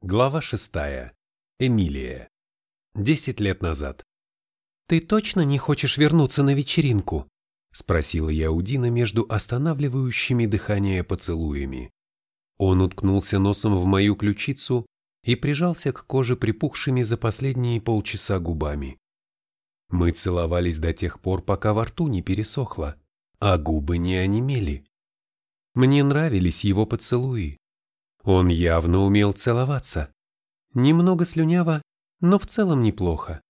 Глава шестая. Эмилия. Десять лет назад. «Ты точно не хочешь вернуться на вечеринку?» – спросила я у Дина между останавливающими дыхание поцелуями. Он уткнулся носом в мою ключицу и прижался к коже припухшими за последние полчаса губами. Мы целовались до тех пор, пока во рту не пересохло, а губы не онемели. Мне нравились его поцелуи, он явно умел целоваться. Немного слюняво, но в целом неплохо.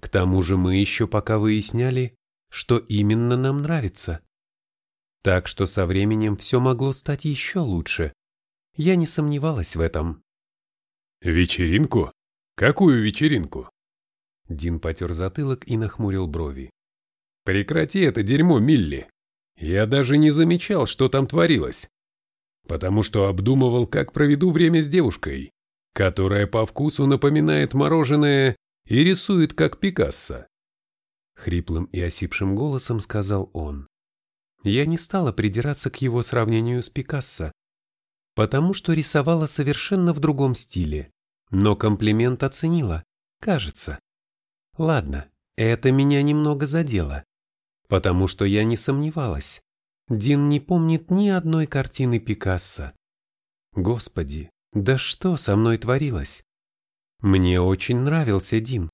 К тому же мы еще пока выясняли, что именно нам нравится. Так что со временем все могло стать еще лучше. Я не сомневалась в этом. «Вечеринку? Какую вечеринку?» Дин потер затылок и нахмурил брови. «Прекрати это дерьмо, Милли. Я даже не замечал, что там творилось потому что обдумывал, как проведу время с девушкой, которая по вкусу напоминает мороженое и рисует как Пикассо. Хриплым и осипшим голосом сказал он. Я не стала придираться к его сравнению с Пикассо, потому что рисовала совершенно в другом стиле, но комплимент оценила, кажется. Ладно, это меня немного задело, потому что я не сомневалась. Дин не помнит ни одной картины Пикассо. Господи, да что со мной творилось? Мне очень нравился Дин.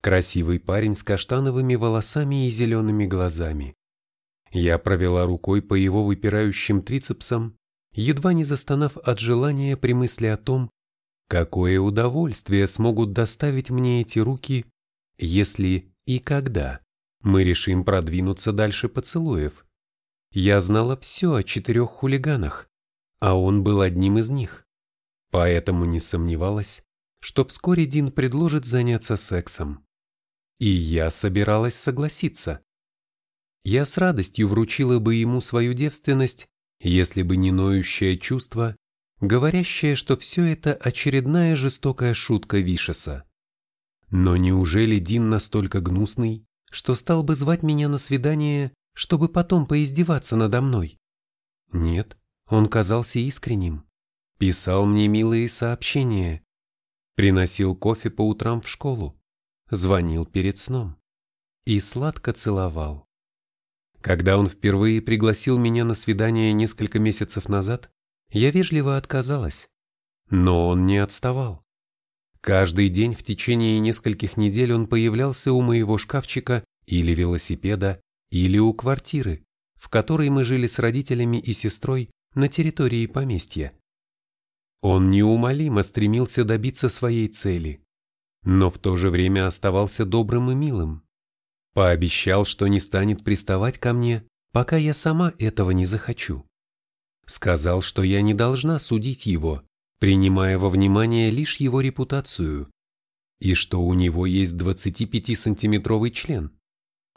Красивый парень с каштановыми волосами и зелеными глазами. Я провела рукой по его выпирающим трицепсам, едва не застонав от желания при мысли о том, какое удовольствие смогут доставить мне эти руки, если и когда мы решим продвинуться дальше поцелуев. Я знала все о четырех хулиганах, а он был одним из них. Поэтому не сомневалась, что вскоре Дин предложит заняться сексом. И я собиралась согласиться. Я с радостью вручила бы ему свою девственность, если бы не ноющее чувство, говорящее, что все это очередная жестокая шутка Вишеса. Но неужели Дин настолько гнусный, что стал бы звать меня на свидание чтобы потом поиздеваться надо мной. Нет, он казался искренним. Писал мне милые сообщения. Приносил кофе по утрам в школу. Звонил перед сном. И сладко целовал. Когда он впервые пригласил меня на свидание несколько месяцев назад, я вежливо отказалась. Но он не отставал. Каждый день в течение нескольких недель он появлялся у моего шкафчика или велосипеда или у квартиры, в которой мы жили с родителями и сестрой на территории поместья. Он неумолимо стремился добиться своей цели, но в то же время оставался добрым и милым. Пообещал, что не станет приставать ко мне, пока я сама этого не захочу. Сказал, что я не должна судить его, принимая во внимание лишь его репутацию, и что у него есть 25-сантиметровый член.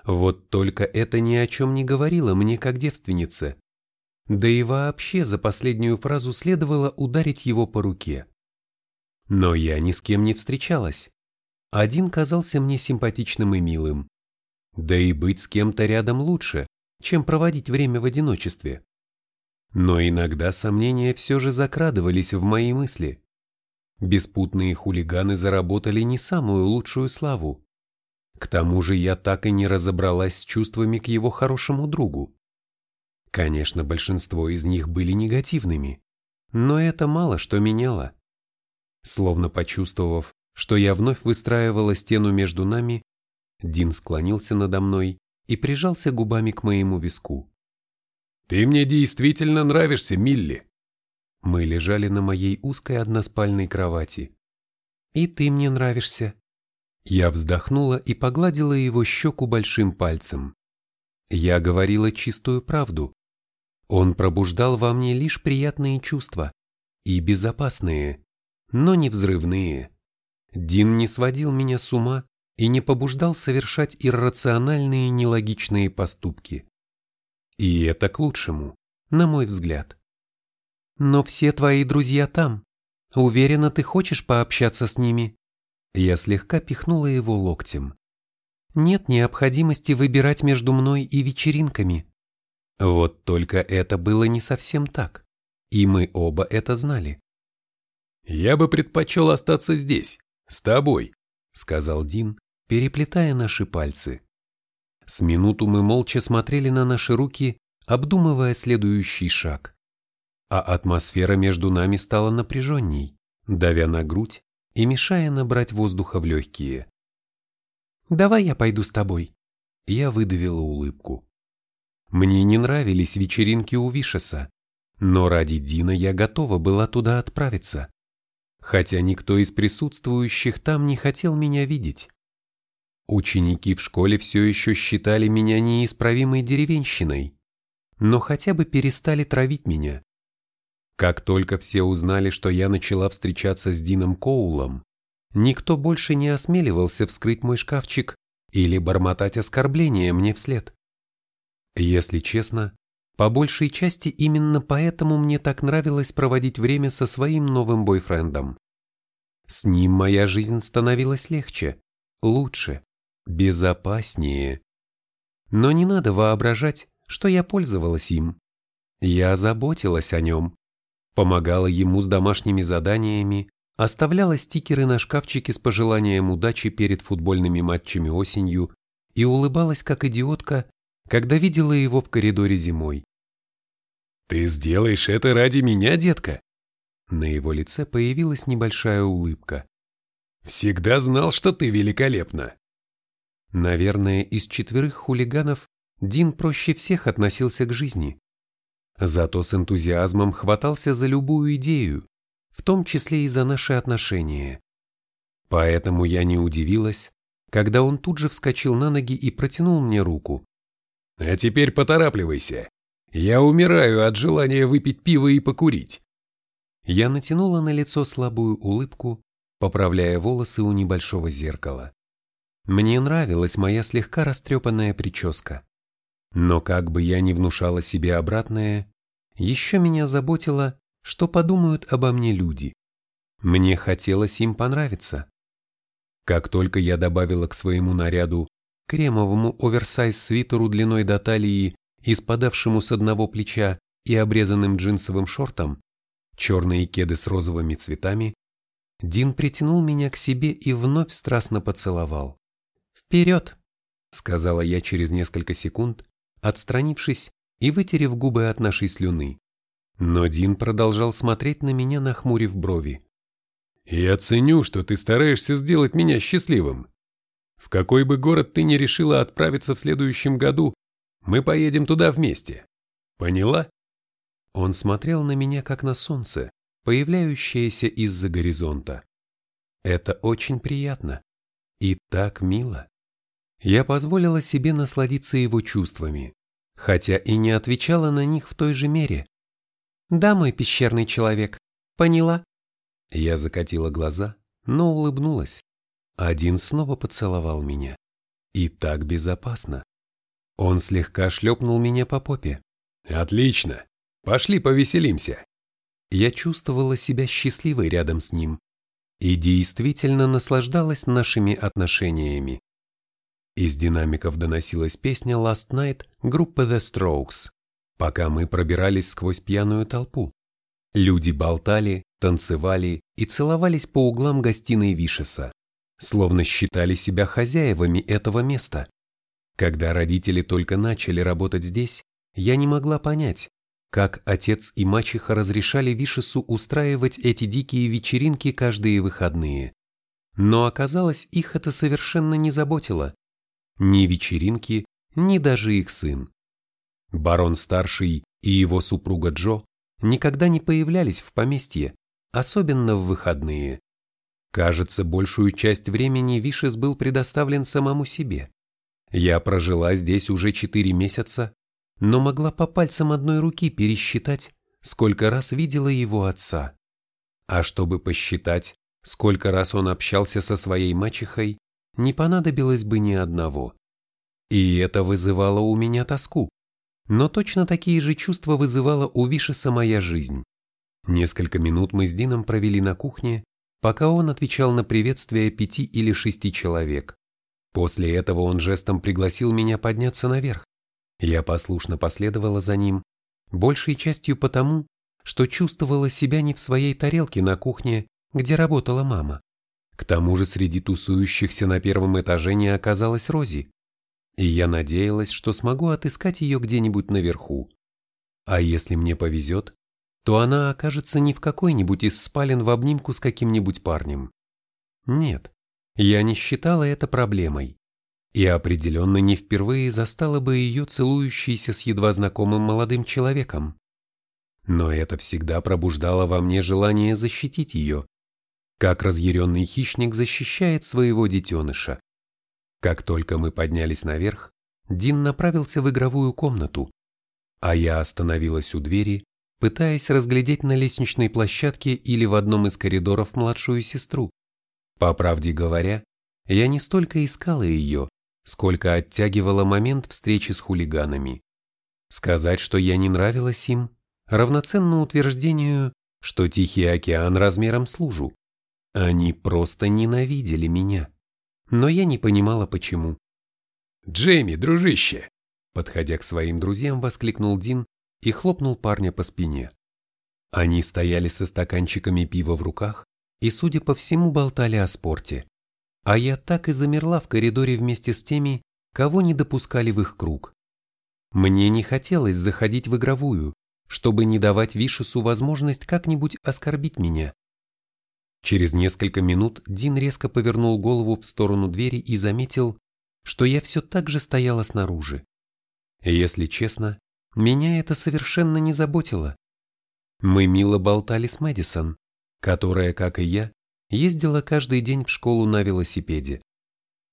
Вот только это ни о чем не говорило мне как девственнице. Да и вообще за последнюю фразу следовало ударить его по руке. Но я ни с кем не встречалась. Один казался мне симпатичным и милым. Да и быть с кем-то рядом лучше, чем проводить время в одиночестве. Но иногда сомнения все же закрадывались в мои мысли. Беспутные хулиганы заработали не самую лучшую славу. К тому же я так и не разобралась с чувствами к его хорошему другу. Конечно, большинство из них были негативными, но это мало что меняло. Словно почувствовав, что я вновь выстраивала стену между нами, Дин склонился надо мной и прижался губами к моему виску. «Ты мне действительно нравишься, Милли!» Мы лежали на моей узкой односпальной кровати. «И ты мне нравишься», я вздохнула и погладила его щеку большим пальцем. Я говорила чистую правду. Он пробуждал во мне лишь приятные чувства. И безопасные, но не взрывные. Дин не сводил меня с ума и не побуждал совершать иррациональные нелогичные поступки. И это к лучшему, на мой взгляд. Но все твои друзья там. Уверена, ты хочешь пообщаться с ними? Я слегка пихнула его локтем. Нет необходимости выбирать между мной и вечеринками. Вот только это было не совсем так, и мы оба это знали. Я бы предпочел остаться здесь, с тобой, сказал Дин, переплетая наши пальцы. С минуту мы молча смотрели на наши руки, обдумывая следующий шаг. А атмосфера между нами стала напряженней, давя на грудь и мешая набрать воздуха в легкие. «Давай я пойду с тобой», — я выдавила улыбку. Мне не нравились вечеринки у Вишеса, но ради Дина я готова была туда отправиться, хотя никто из присутствующих там не хотел меня видеть. Ученики в школе все еще считали меня неисправимой деревенщиной, но хотя бы перестали травить меня. Как только все узнали, что я начала встречаться с Дином Коулом, никто больше не осмеливался вскрыть мой шкафчик или бормотать оскорбления мне вслед. Если честно, по большей части именно поэтому мне так нравилось проводить время со своим новым бойфрендом. С ним моя жизнь становилась легче, лучше безопаснее. Но не надо воображать, что я пользовалась им. Я заботилась о нем, помогала ему с домашними заданиями, оставляла стикеры на шкафчике с пожеланием удачи перед футбольными матчами осенью и улыбалась как идиотка, когда видела его в коридоре зимой. «Ты сделаешь это ради меня, детка?» На его лице появилась небольшая улыбка. «Всегда знал, что ты великолепна!» Наверное, из четверых хулиганов Дин проще всех относился к жизни. Зато с энтузиазмом хватался за любую идею, в том числе и за наши отношения. Поэтому я не удивилась, когда он тут же вскочил на ноги и протянул мне руку. «А теперь поторапливайся. Я умираю от желания выпить пиво и покурить». Я натянула на лицо слабую улыбку, поправляя волосы у небольшого зеркала. Мне нравилась моя слегка растрепанная прическа. Но как бы я ни внушала себе обратное, еще меня заботило, что подумают обо мне люди. Мне хотелось им понравиться. Как только я добавила к своему наряду кремовому оверсайз-свитеру длиной до талии и спадавшему с одного плеча и обрезанным джинсовым шортом, черные кеды с розовыми цветами, Дин притянул меня к себе и вновь страстно поцеловал. «Вперед!» — сказала я через несколько секунд, отстранившись и вытерев губы от нашей слюны. Но Дин продолжал смотреть на меня, нахмурив брови. «Я ценю, что ты стараешься сделать меня счастливым. В какой бы город ты ни решила отправиться в следующем году, мы поедем туда вместе. Поняла?» Он смотрел на меня, как на солнце, появляющееся из-за горизонта. Это очень приятно и так мило я позволила себе насладиться его чувствами, хотя и не отвечала на них в той же мере. «Да, мой пещерный человек, поняла?» Я закатила глаза, но улыбнулась. Один снова поцеловал меня. И так безопасно. Он слегка шлепнул меня по попе. «Отлично! Пошли повеселимся!» Я чувствовала себя счастливой рядом с ним и действительно наслаждалась нашими отношениями. Из динамиков доносилась песня Last Night группы The Strokes, пока мы пробирались сквозь пьяную толпу. Люди болтали, танцевали и целовались по углам гостиной Вишеса, словно считали себя хозяевами этого места. Когда родители только начали работать здесь, я не могла понять, как отец и мачеха разрешали Вишесу устраивать эти дикие вечеринки каждые выходные. Но оказалось, их это совершенно не заботило ни вечеринки, ни даже их сын. Барон-старший и его супруга Джо никогда не появлялись в поместье, особенно в выходные. Кажется, большую часть времени Вишес был предоставлен самому себе. Я прожила здесь уже четыре месяца, но могла по пальцам одной руки пересчитать, сколько раз видела его отца. А чтобы посчитать, сколько раз он общался со своей мачехой, не понадобилось бы ни одного. И это вызывало у меня тоску. Но точно такие же чувства вызывала у Вишеса моя жизнь. Несколько минут мы с Дином провели на кухне, пока он отвечал на приветствие пяти или шести человек. После этого он жестом пригласил меня подняться наверх. Я послушно последовала за ним, большей частью потому, что чувствовала себя не в своей тарелке на кухне где работала мама. К тому же среди тусующихся на первом этаже не оказалось Рози, и я надеялась, что смогу отыскать ее где-нибудь наверху. А если мне повезет, то она окажется не в какой-нибудь из спален в обнимку с каким-нибудь парнем. Нет, я не считала это проблемой. И определенно не впервые застала бы ее целующейся с едва знакомым молодым человеком. Но это всегда пробуждало во мне желание защитить ее, как разъяренный хищник защищает своего детеныша. Как только мы поднялись наверх, Дин направился в игровую комнату, а я остановилась у двери, пытаясь разглядеть на лестничной площадке или в одном из коридоров младшую сестру. По правде говоря, я не столько искала ее, сколько оттягивала момент встречи с хулиганами. Сказать, что я не нравилась им, равноценно утверждению, что Тихий океан размером с лужу. Они просто ненавидели меня. Но я не понимала, почему. «Джейми, дружище, Подходя к своим друзьям, воскликнул Дин и хлопнул парня по спине. Они стояли со стаканчиками пива в руках и, судя по всему, болтали о спорте. А я так и замерла в коридоре вместе с теми, кого не допускали в их круг. Мне не хотелось заходить в игровую, чтобы не давать Вишесу возможность как-нибудь оскорбить меня. Через несколько минут Дин резко повернул голову в сторону двери и заметил, что я все так же стояла снаружи. Если честно, меня это совершенно не заботило. Мы мило болтали с Мэдисон, которая, как и я, ездила каждый день в школу на велосипеде.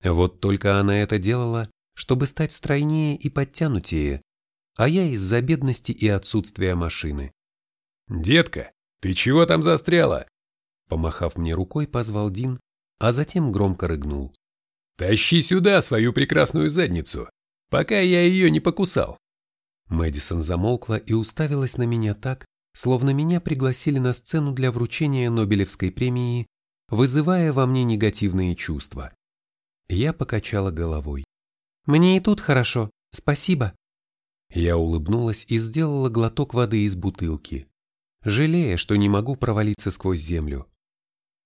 Вот только она это делала, чтобы стать стройнее и подтянутее, а я из-за бедности и отсутствия машины. «Детка, ты чего там застряла?» Помахав мне рукой, позвал Дин, а затем громко рыгнул. «Тащи сюда свою прекрасную задницу!» пока я ее не покусал. Мэдисон замолкла и уставилась на меня так, словно меня пригласили на сцену для вручения Нобелевской премии, вызывая во мне негативные чувства. Я покачала головой. «Мне и тут хорошо, спасибо». Я улыбнулась и сделала глоток воды из бутылки, жалея, что не могу провалиться сквозь землю.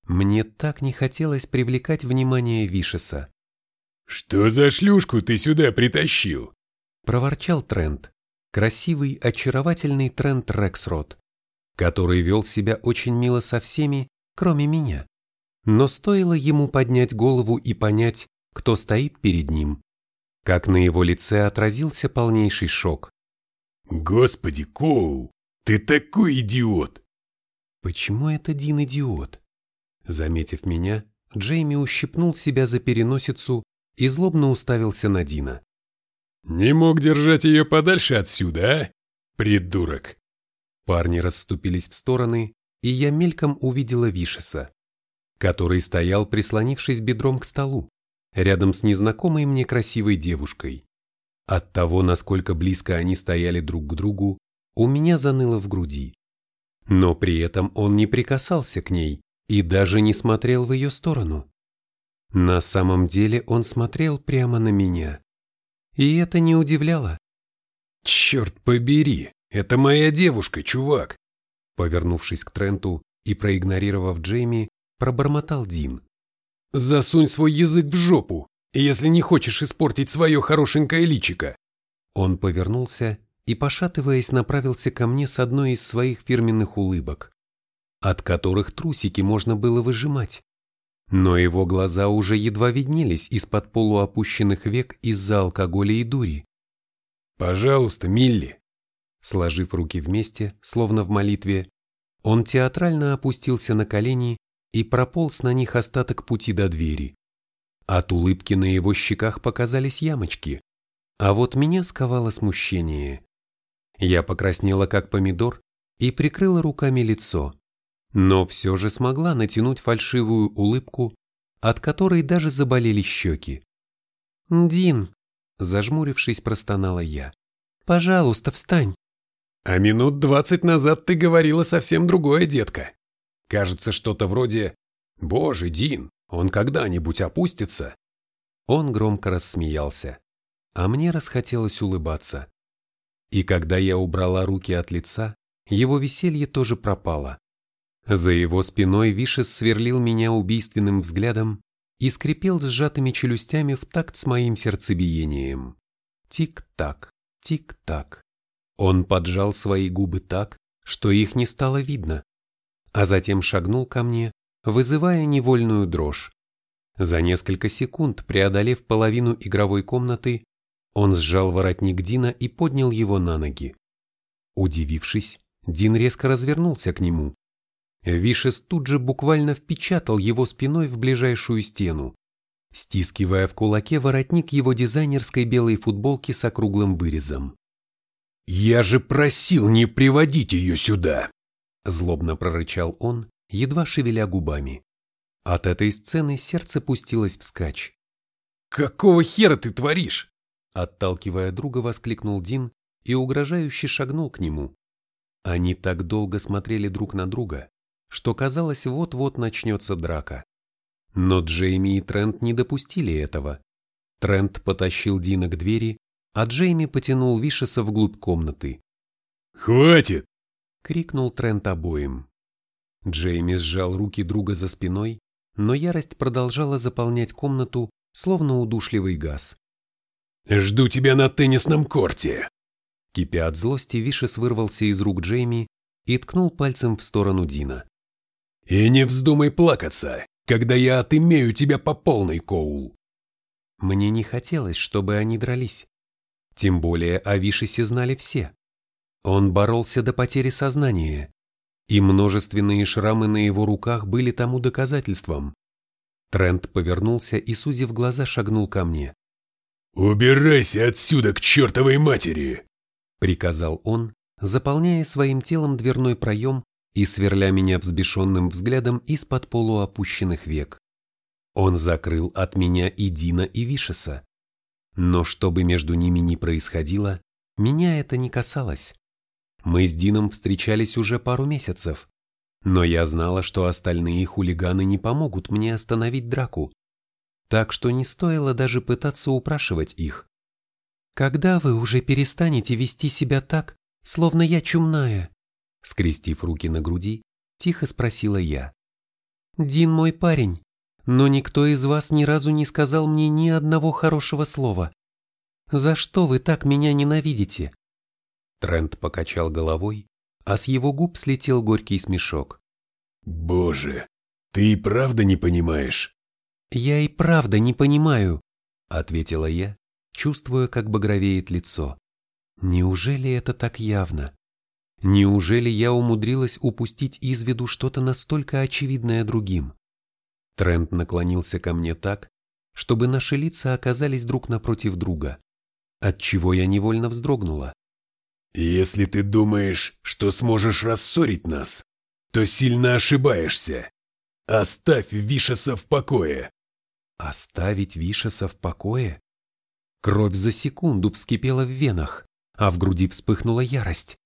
Мне так не хотелось привлекать внимание Вишеса. «Что за шлюшку ты сюда притащил?» Проворчал Трент, красивый, очаровательный Трент Рексрот, который вел себя очень мило со всеми, кроме меня. Но стоило ему поднять голову и понять, кто стоит перед ним, как на его лице отразился полнейший шок. «Господи, Коул, ты такой идиот!» «Почему это Дин идиот?» Заметив меня, Джейми ущипнул себя за переносицу и злобно уставился на Дина. «Не мог держать ее подальше отсюда, а? Придурок!» Парни расступились в стороны, и я мельком увидела Вишеса, который стоял, прислонившись бедром к столу, рядом с незнакомой мне красивой девушкой. От того, насколько близко они стояли друг к другу, у меня заныло в груди. Но при этом он не прикасался к ней и даже не смотрел в ее сторону. На самом деле он смотрел прямо на меня. И это не удивляло. «Черт побери, это моя девушка, чувак!» Повернувшись к Тренту и проигнорировав Джейми, пробормотал Дин. «Засунь свой язык в жопу, если не хочешь испортить свое хорошенькое личико!» Он повернулся и, пошатываясь, направился ко мне с одной из своих фирменных улыбок, от которых трусики можно было выжимать но его глаза уже едва виднелись из-под полуопущенных век из-за алкоголя и дури. «Пожалуйста, Милли!» Сложив руки вместе, словно в молитве, он театрально опустился на колени и прополз на них остаток пути до двери. От улыбки на его щеках показались ямочки, а вот меня сковало смущение. Я покраснела как помидор и прикрыла руками лицо но все же смогла натянуть фальшивую улыбку, от которой даже заболели щеки. «Дин», — зажмурившись, простонала я, — «пожалуйста, встань». «А минут двадцать назад ты говорила совсем другое, детка. Кажется, что-то вроде «Боже, Дин, он когда-нибудь опустится?» Он громко рассмеялся, а мне расхотелось улыбаться. И когда я убрала руки от лица, его веселье тоже пропало. За его спиной Вишес сверлил меня убийственным взглядом и скрипел сжатыми челюстями в такт с моим сердцебиением. Тик-так, тик-так. Он поджал свои губы так, что их не стало видно, а затем шагнул ко мне, вызывая невольную дрожь. За несколько секунд, преодолев половину игровой комнаты, он сжал воротник Дина и поднял его на ноги. Удивившись, Дин резко развернулся к нему. Вишес тут же буквально впечатал его спиной в ближайшую стену, стискивая в кулаке воротник его дизайнерской белой футболки с округлым вырезом. «Я же просил не приводить ее сюда!» Злобно прорычал он, едва шевеля губами. От этой сцены сердце пустилось вскачь. «Какого хера ты творишь?» Отталкивая друга, воскликнул Дин и угрожающе шагнул к нему. Они так долго смотрели друг на друга, что казалось, вот-вот начнется драка. Но Джейми и Трент не допустили этого. Трент потащил Дина к двери, а Джейми потянул Вишеса вглубь комнаты. «Хватит!» — крикнул Трент обоим. Джейми сжал руки друга за спиной, но ярость продолжала заполнять комнату, словно удушливый газ. «Жду тебя на теннисном корте!» Кипя от злости, Вишес вырвался из рук Джейми и ткнул пальцем в сторону Дина. «И не вздумай плакаться, когда я отымею тебя по полной, Коул!» Мне не хотелось, чтобы они дрались. Тем более о Вишесе знали все. Он боролся до потери сознания, и множественные шрамы на его руках были тому доказательством. Трент повернулся и, сузив глаза, шагнул ко мне. «Убирайся отсюда к чертовой матери!» — приказал он, заполняя своим телом дверной проем и сверля меня взбешенным взглядом из-под полуопущенных век. Он закрыл от меня и Дина, и Вишеса. Но что бы между ними ни происходило, меня это не касалось. Мы с Дином встречались уже пару месяцев, но я знала, что остальные хулиганы не помогут мне остановить драку так что не стоило даже пытаться упрашивать их. «Когда вы уже перестанете вести себя так, словно я чумная?» Скрестив руки на груди, тихо спросила я. «Дин мой парень, но никто из вас ни разу не сказал мне ни одного хорошего слова. За что вы так меня ненавидите?» Трент покачал головой, а с его губ слетел горький смешок. «Боже, ты и правда не понимаешь?» «Я и правда не понимаю», — ответила я, чувствуя, как багровеет лицо. «Неужели это так явно? Неужели я умудрилась упустить из виду что-то настолько очевидное другим?» Трент наклонился ко мне так, чтобы наши лица оказались друг напротив друга, отчего я невольно вздрогнула. «Если ты думаешь, что сможешь рассорить нас, то сильно ошибаешься. Оставь Вишеса в покое. Оставить Вишеса в покое? Кровь за секунду вскипела в венах, а в груди вспыхнула ярость.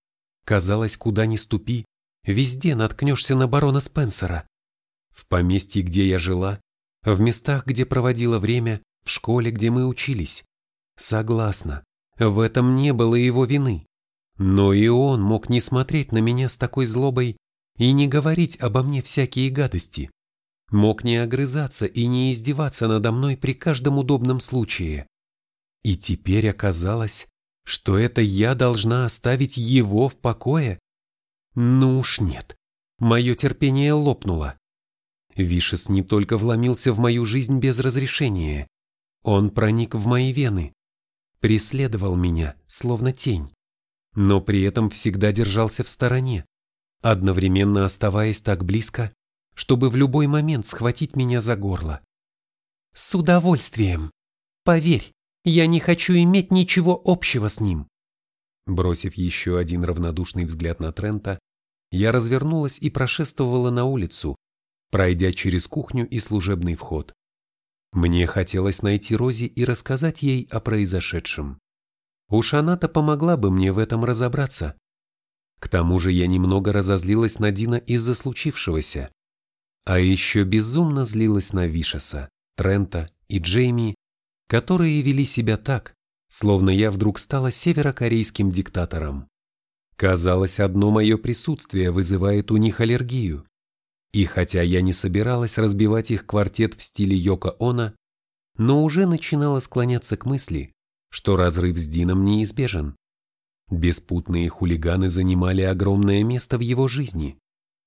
Казалось, куда ни ступи, везде наткнешься на барона Спенсера. В поместье, где я жила, в местах, где проводила время, в школе, где мы учились. Согласна, в этом не было его вины. Но и он мог не смотреть на меня с такой злобой и не говорить обо мне всякие гадости мог не огрызаться и не издеваться надо мной при каждом удобном случае. И теперь оказалось, что это я должна оставить его в покое? Ну уж нет, мое терпение лопнуло. Вишес не только вломился в мою жизнь без разрешения, он проник в мои вены, преследовал меня, словно тень, но при этом всегда держался в стороне, одновременно оставаясь так близко, чтобы в любой момент схватить меня за горло. С удовольствием. Поверь, я не хочу иметь ничего общего с ним. Бросив еще один равнодушный взгляд на Трента, я развернулась и прошествовала на улицу, пройдя через кухню и служебный вход. Мне хотелось найти Рози и рассказать ей о произошедшем. Уж она-то помогла бы мне в этом разобраться. К тому же я немного разозлилась на Дина из-за случившегося. А еще безумно злилась на Вишеса, Трента и Джейми, которые вели себя так, словно я вдруг стала северокорейским диктатором. Казалось, одно мое присутствие вызывает у них аллергию. И хотя я не собиралась разбивать их квартет в стиле Йока Она, но уже начинала склоняться к мысли, что разрыв с Дином неизбежен. Беспутные хулиганы занимали огромное место в его жизни.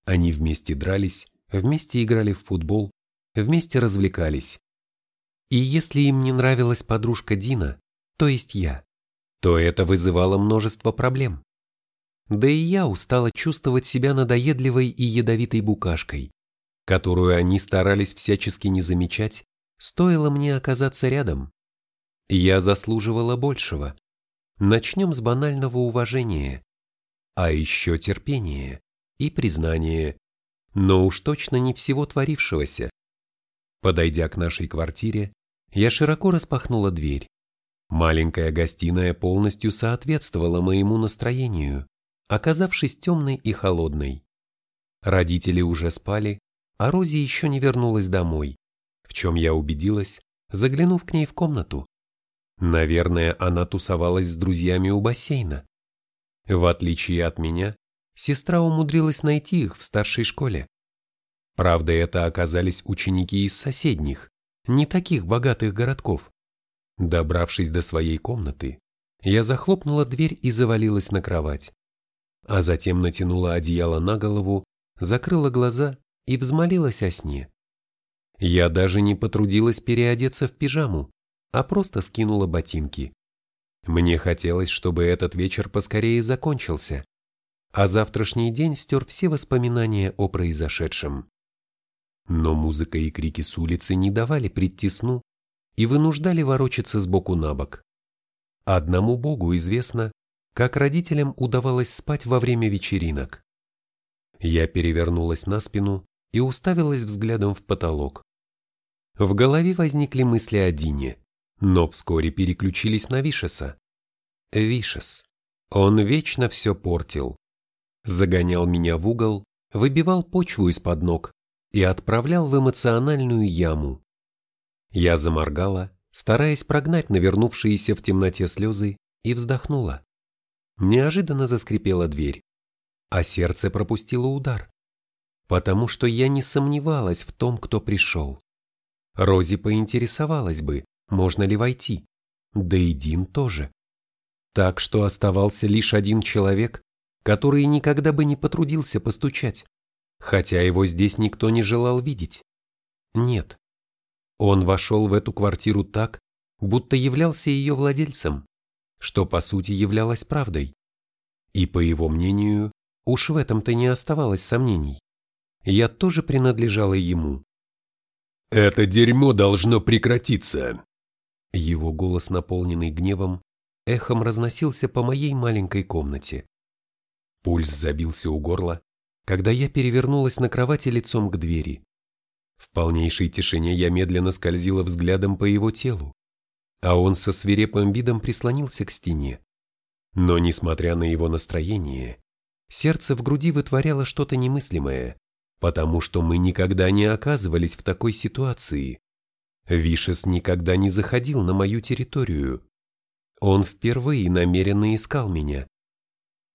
Они вместе дрались, вместе играли в футбол, вместе развлекались. И если им не нравилась подружка Дина, то есть я, то это вызывало множество проблем. Да и я устала чувствовать себя надоедливой и ядовитой букашкой, которую они старались всячески не замечать, стоило мне оказаться рядом. Я заслуживала большего. Начнем с банального уважения, а еще терпения и признания, но уж точно не всего творившегося. Подойдя к нашей квартире, я широко распахнула дверь. Маленькая гостиная полностью соответствовала моему настроению, оказавшись темной и холодной. Родители уже спали, а Рози еще не вернулась домой, в чем я убедилась, заглянув к ней в комнату. Наверное, она тусовалась с друзьями у бассейна. В отличие от меня, сестра умудрилась найти их в старшей школе. Правда, это оказались ученики из соседних, не таких богатых городков. Добравшись до своей комнаты, я захлопнула дверь и завалилась на кровать, а затем натянула одеяло на голову, закрыла глаза и взмолилась о сне. Я даже не потрудилась переодеться в пижаму, а просто скинула ботинки. Мне хотелось, чтобы этот вечер поскорее закончился, а завтрашний день стер все воспоминания о произошедшем. Но музыка и крики с улицы не давали прийти сну и вынуждали ворочаться с боку на бок. Одному Богу известно, как родителям удавалось спать во время вечеринок. Я перевернулась на спину и уставилась взглядом в потолок. В голове возникли мысли о Дине но вскоре переключились на Вишеса. Вишес. Он вечно все портил. Загонял меня в угол, выбивал почву из-под ног и отправлял в эмоциональную яму. Я заморгала, стараясь прогнать навернувшиеся в темноте слезы, и вздохнула. Неожиданно заскрипела дверь, а сердце пропустило удар, потому что я не сомневалась в том, кто пришел. Рози поинтересовалась бы, можно ли войти, да и Дин тоже. Так что оставался лишь один человек, который никогда бы не потрудился постучать, хотя его здесь никто не желал видеть. Нет. Он вошел в эту квартиру так, будто являлся ее владельцем, что по сути являлось правдой. И по его мнению, уж в этом-то не оставалось сомнений. Я тоже принадлежала ему. «Это дерьмо должно прекратиться», его голос, наполненный гневом, эхом разносился по моей маленькой комнате. Пульс забился у горла, когда я перевернулась на кровати лицом к двери. В полнейшей тишине я медленно скользила взглядом по его телу, а он со свирепым видом прислонился к стене. Но, несмотря на его настроение, сердце в груди вытворяло что-то немыслимое, потому что мы никогда не оказывались в такой ситуации. Вишес никогда не заходил на мою территорию. Он впервые намеренно искал меня.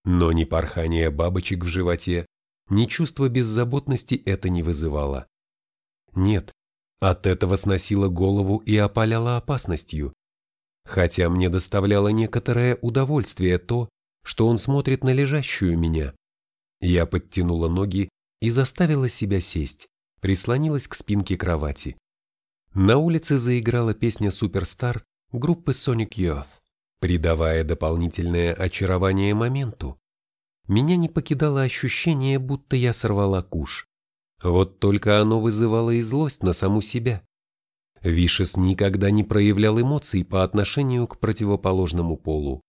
Но ни порхание бабочек в животе, ни чувство беззаботности это не вызывало. Нет, от этого сносило голову и опаляло опасностью. Хотя мне доставляло некоторое удовольствие то, что он смотрит на лежащую меня. Я подтянула ноги и заставила себя сесть, прислонилась к спинке кровати. На улице заиграла песня «Суперстар» группы Sonic Youth, придавая дополнительное очарование моменту. Меня не покидало ощущение, будто я сорвала куш. Вот только оно вызывало и злость на саму себя. Вишес никогда не проявлял эмоций по отношению к противоположному полу.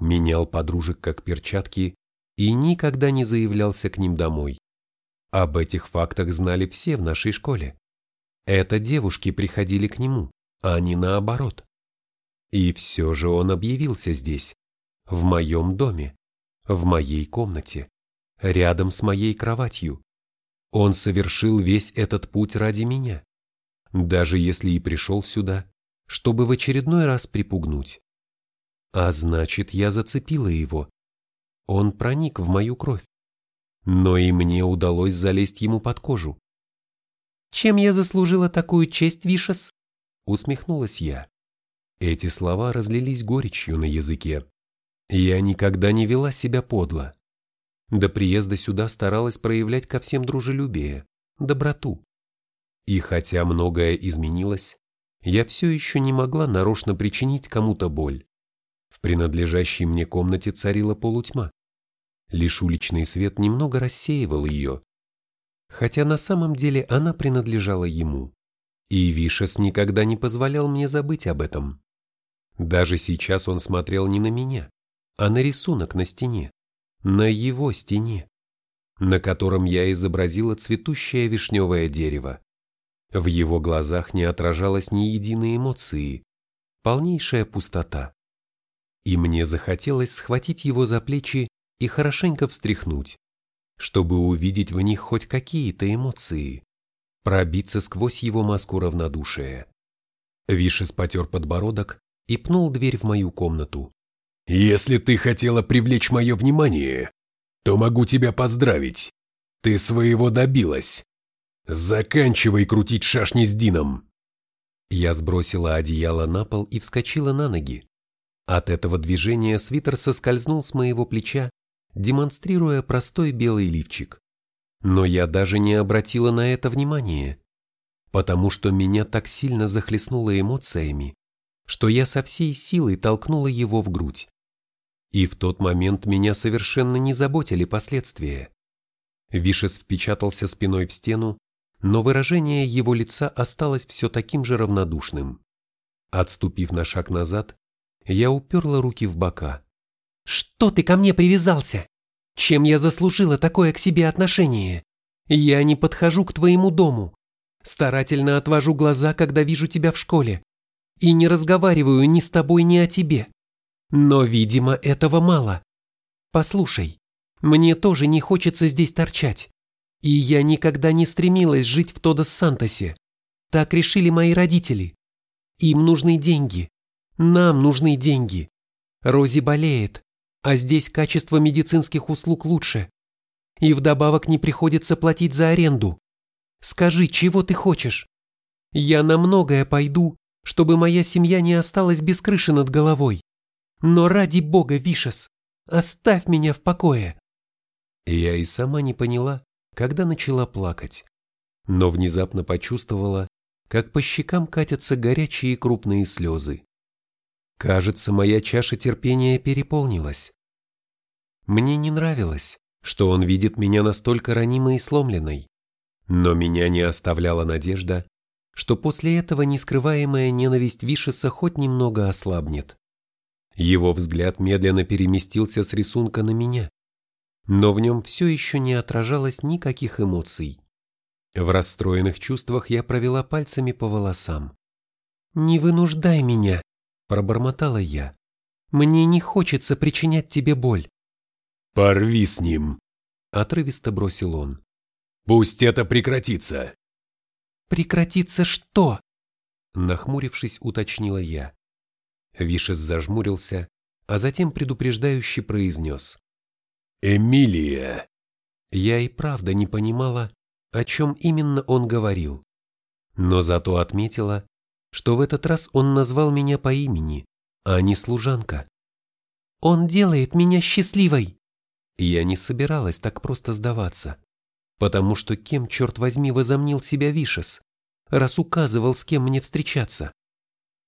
Менял подружек как перчатки и никогда не заявлялся к ним домой. Об этих фактах знали все в нашей школе. Это девушки приходили к нему, а не наоборот. И все же он объявился здесь, в моем доме, в моей комнате, рядом с моей кроватью. Он совершил весь этот путь ради меня, даже если и пришел сюда, чтобы в очередной раз припугнуть. А значит, я зацепила его. Он проник в мою кровь. Но и мне удалось залезть ему под кожу. «Чем я заслужила такую честь, Вишес?» Усмехнулась я. Эти слова разлились горечью на языке. Я никогда не вела себя подло. До приезда сюда старалась проявлять ко всем дружелюбие, доброту. И хотя многое изменилось, я все еще не могла нарочно причинить кому-то боль. В принадлежащей мне комнате царила полутьма. Лишь уличный свет немного рассеивал ее. Хотя на самом деле она принадлежала ему. И Вишес никогда не позволял мне забыть об этом. Даже сейчас он смотрел не на меня, а на рисунок на стене, на его стене, на котором я изобразила цветущее вишневое дерево. В его глазах не отражалось ни единой эмоции, полнейшая пустота. И мне захотелось схватить его за плечи и хорошенько встряхнуть, чтобы увидеть в них хоть какие-то эмоции, пробиться сквозь его маску равнодушия. Вишес потер подбородок и пнул дверь в мою комнату. «Если ты хотела привлечь мое внимание, то могу тебя поздравить. Ты своего добилась. «Заканчивай крутить шашни с Дином!» Я сбросила одеяло на пол и вскочила на ноги. От этого движения свитер соскользнул с моего плеча, демонстрируя простой белый лифчик. Но я даже не обратила на это внимания, потому что меня так сильно захлестнуло эмоциями, что я со всей силой толкнула его в грудь. И в тот момент меня совершенно не заботили последствия. Вишес впечатался спиной в стену, но выражение его лица осталось все таким же равнодушным. Отступив на шаг назад, я уперла руки в бока. «Что ты ко мне привязался? Чем я заслужила такое к себе отношение? Я не подхожу к твоему дому. Старательно отвожу глаза, когда вижу тебя в школе. И не разговариваю ни с тобой, ни о тебе. Но, видимо, этого мало. Послушай, мне тоже не хочется здесь торчать. И я никогда не стремилась жить в Тодос-Сантосе. Так решили мои родители. Им нужны деньги. Нам нужны деньги. Рози болеет, а здесь качество медицинских услуг лучше. И вдобавок не приходится платить за аренду. Скажи, чего ты хочешь? Я на многое пойду, чтобы моя семья не осталась без крыши над головой. Но ради бога, Вишес, оставь меня в покое. Я и сама не поняла, когда начала плакать, но внезапно почувствовала, как по щекам катятся горячие крупные слезы. Кажется, моя чаша терпения переполнилась. Мне не нравилось, что он видит меня настолько ранимой и сломленной, но меня не оставляла надежда, что после этого нескрываемая ненависть Вишеса хоть немного ослабнет. Его взгляд медленно переместился с рисунка на меня, но в нем все еще не отражалось никаких эмоций. В расстроенных чувствах я провела пальцами по волосам. «Не вынуждай меня», – пробормотала я. «Мне не хочется причинять тебе боль». «Порви с ним», – отрывисто бросил он. «Пусть это прекратится». «Прекратится что?» Нахмурившись, уточнила я. Вишес зажмурился, а затем предупреждающе произнес. «Эмилия!» Я и правда не понимала, о чем именно он говорил. Но зато отметила, что в этот раз он назвал меня по имени, а не служанка. «Он делает меня счастливой!» Я не собиралась так просто сдаваться, потому что кем, черт возьми, возомнил себя Вишес, раз указывал, с кем мне встречаться.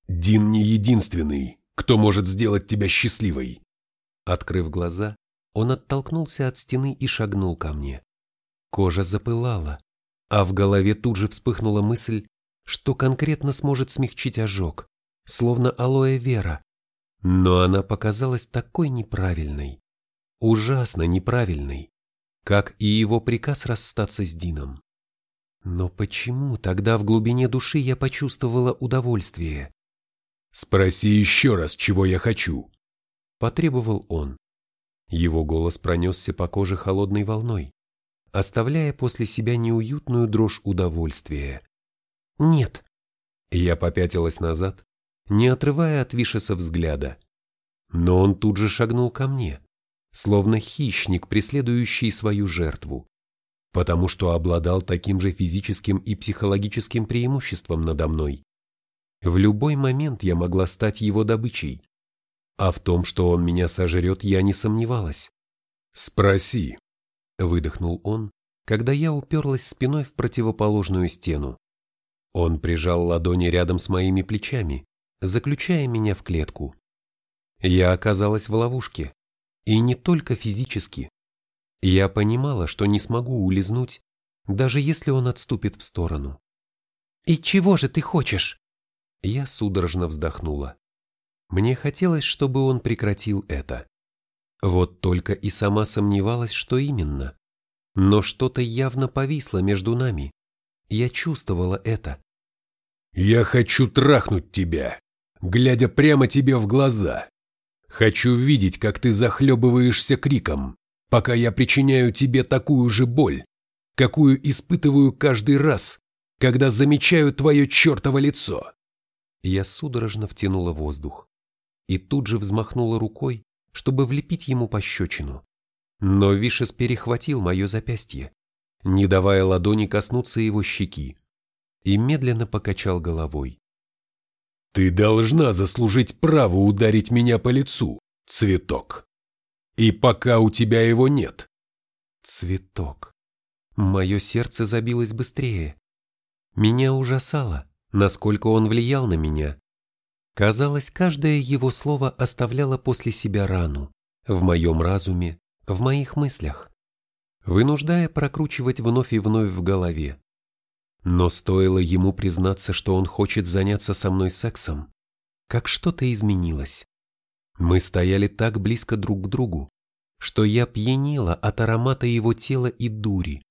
«Дин не единственный, кто может сделать тебя счастливой!» Открыв глаза, он оттолкнулся от стены и шагнул ко мне. Кожа запылала, а в голове тут же вспыхнула мысль, что конкретно сможет смягчить ожог, словно алоэ вера. Но она показалась такой неправильной, ужасно неправильной, как и его приказ расстаться с Дином. Но почему тогда в глубине души я почувствовала удовольствие? «Спроси еще раз, чего я хочу», — потребовал он. Его голос пронесся по коже холодной волной, оставляя после себя неуютную дрожь удовольствия. «Нет». Я попятилась назад, не отрывая от Вишеса взгляда. Но он тут же шагнул ко мне, словно хищник, преследующий свою жертву, потому что обладал таким же физическим и психологическим преимуществом надо мной. В любой момент я могла стать его добычей, а в том, что он меня сожрет, я не сомневалась. «Спроси», — выдохнул он, когда я уперлась спиной в противоположную стену. Он прижал ладони рядом с моими плечами, заключая меня в клетку. Я оказалась в ловушке, и не только физически. Я понимала, что не смогу улизнуть, даже если он отступит в сторону. «И чего же ты хочешь?» Я судорожно вздохнула. Мне хотелось, чтобы он прекратил это. Вот только и сама сомневалась, что именно. Но что-то явно повисло между нами. Я чувствовала это. «Я хочу трахнуть тебя, глядя прямо тебе в глаза. Хочу видеть, как ты захлебываешься криком, пока я причиняю тебе такую же боль, какую испытываю каждый раз, когда замечаю твое чертово лицо». Я судорожно втянула воздух и тут же взмахнула рукой, чтобы влепить ему пощечину. Но Вишес перехватил мое запястье, не давая ладони коснуться его щеки, и медленно покачал головой. «Ты должна заслужить право ударить меня по лицу, цветок. И пока у тебя его нет». Цветок. Мое сердце забилось быстрее. Меня ужасало, насколько он влиял на меня. Казалось, каждое его слово оставляло после себя рану в моем разуме, в моих мыслях, вынуждая прокручивать вновь и вновь в голове. Но стоило ему признаться, что он хочет заняться со мной сексом, как что-то изменилось. Мы стояли так близко друг к другу, что я пьянела от аромата его тела и дури.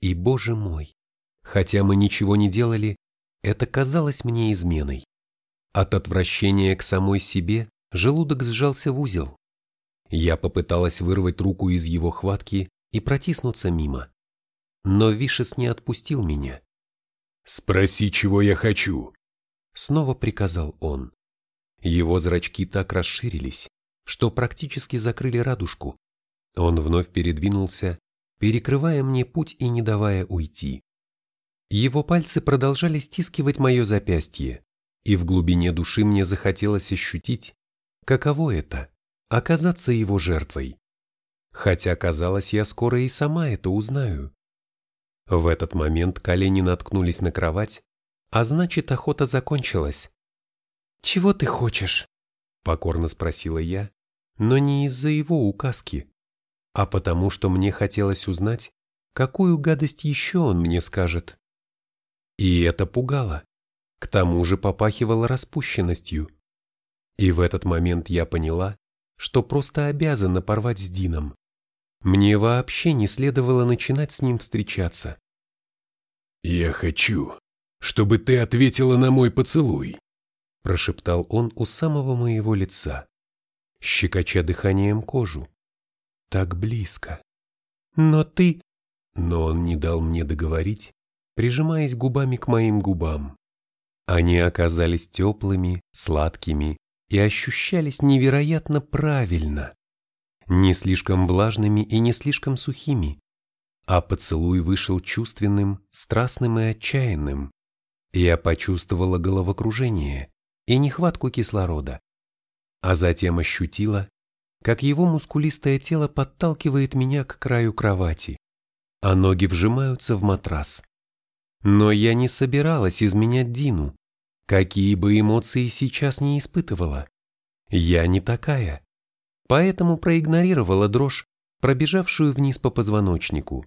И, боже мой, хотя мы ничего не делали, это казалось мне изменой. От отвращения к самой себе желудок сжался в узел. Я попыталась вырвать руку из его хватки и протиснуться мимо. Но Вишес не отпустил меня. «Спроси, чего я хочу», — снова приказал он. Его зрачки так расширились, что практически закрыли радужку. Он вновь передвинулся, перекрывая мне путь и не давая уйти. Его пальцы продолжали стискивать мое запястье, и в глубине души мне захотелось ощутить, каково это — оказаться его жертвой. Хотя, казалось, я скоро и сама это узнаю. В этот момент колени наткнулись на кровать, а значит, охота закончилась. «Чего ты хочешь?» — покорно спросила я, но не из-за его указки, а потому что мне хотелось узнать, какую гадость еще он мне скажет. И это пугало, к тому же попахивало распущенностью. И в этот момент я поняла, что просто обязана порвать с Дином. Мне вообще не следовало начинать с ним встречаться. «Я хочу, чтобы ты ответила на мой поцелуй», прошептал он у самого моего лица, щекоча дыханием кожу. Так близко. Но ты... Но он не дал мне договорить, прижимаясь губами к моим губам. Они оказались теплыми, сладкими и ощущались невероятно правильно не слишком влажными и не слишком сухими, а поцелуй вышел чувственным, страстным и отчаянным. Я почувствовала головокружение и нехватку кислорода, а затем ощутила, как его мускулистое тело подталкивает меня к краю кровати, а ноги вжимаются в матрас. Но я не собиралась изменять Дину, какие бы эмоции сейчас не испытывала. Я не такая поэтому проигнорировала дрожь, пробежавшую вниз по позвоночнику,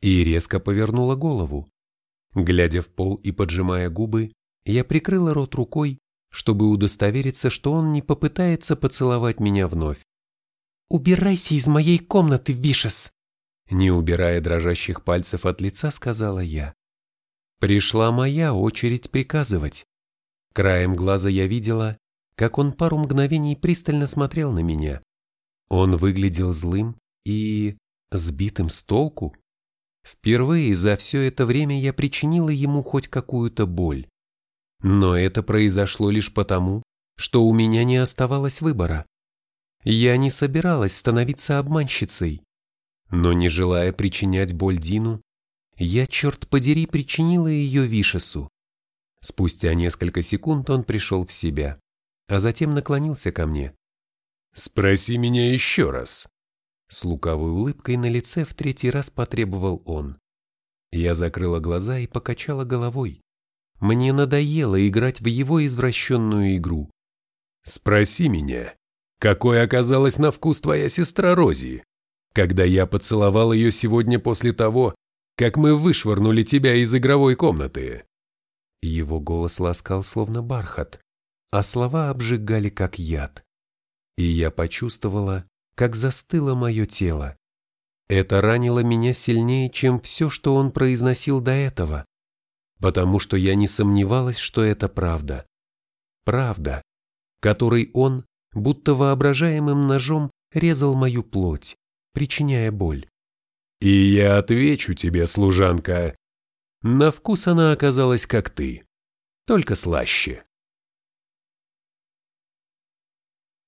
и резко повернула голову. Глядя в пол и поджимая губы, я прикрыла рот рукой, чтобы удостовериться, что он не попытается поцеловать меня вновь. «Убирайся из моей комнаты, Вишес!» Не убирая дрожащих пальцев от лица, сказала я. Пришла моя очередь приказывать. Краем глаза я видела, как он пару мгновений пристально смотрел на меня, он выглядел злым и... сбитым с толку. Впервые за все это время я причинила ему хоть какую-то боль. Но это произошло лишь потому, что у меня не оставалось выбора. Я не собиралась становиться обманщицей. Но не желая причинять боль Дину, я, черт подери, причинила ее Вишесу. Спустя несколько секунд он пришел в себя, а затем наклонился ко мне. «Спроси меня еще раз». С лукавой улыбкой на лице в третий раз потребовал он. Я закрыла глаза и покачала головой. Мне надоело играть в его извращенную игру. «Спроси меня, какой оказалась на вкус твоя сестра Рози, когда я поцеловал ее сегодня после того, как мы вышвырнули тебя из игровой комнаты?» Его голос ласкал словно бархат, а слова обжигали как яд. И я почувствовала, как застыло мое тело. Это ранило меня сильнее, чем все, что он произносил до этого, потому что я не сомневалась, что это правда. Правда, которой он, будто воображаемым ножом, резал мою плоть, причиняя боль. И я отвечу тебе, служанка. На вкус она оказалась как ты, только слаще.